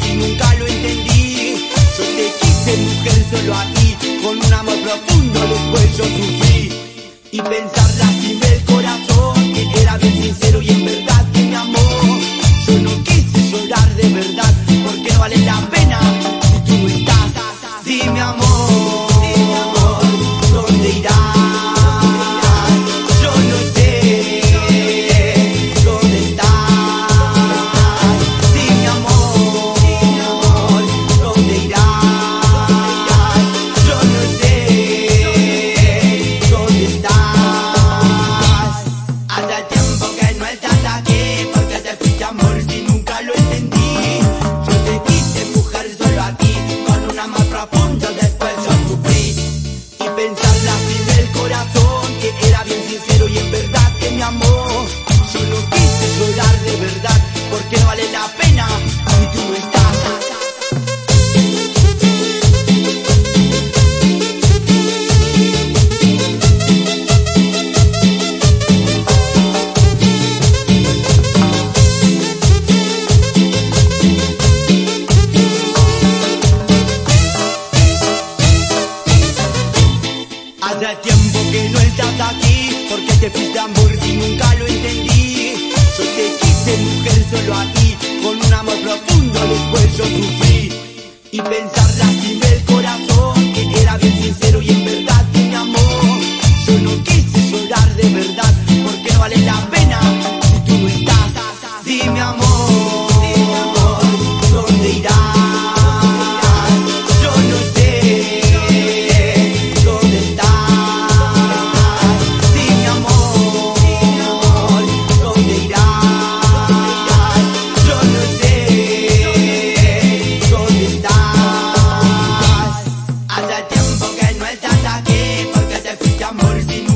si nunca lo entendí. Yo te quise mujer solo a ti, con un amor profundo después yo sufrí. Y pensar lastimé el corazón, que era bien sincero y en verdad. Hace tiempo que no estás aquí Porque te fuiste amor si nunca lo entendí. Yo te quise mujer solo a ti Con un amor profundo después yo sufrí. Y pensar lastimé el corazón Que era bien sincero y en verdad que me amó Yo no quise llorar Hace tiempo que no estás aquí Porque te fuiste amor si nunca lo entendí. Yo te quise mujer solo a ti Con un amor profundo después yo sufrí. Y pensar lastimé el corazón Que era bien sincero y en verdad que me amó. Yo no quise llorar de verdad Porque no vale la pena Si tú no estás. Dime amor Porque te fuiste amor si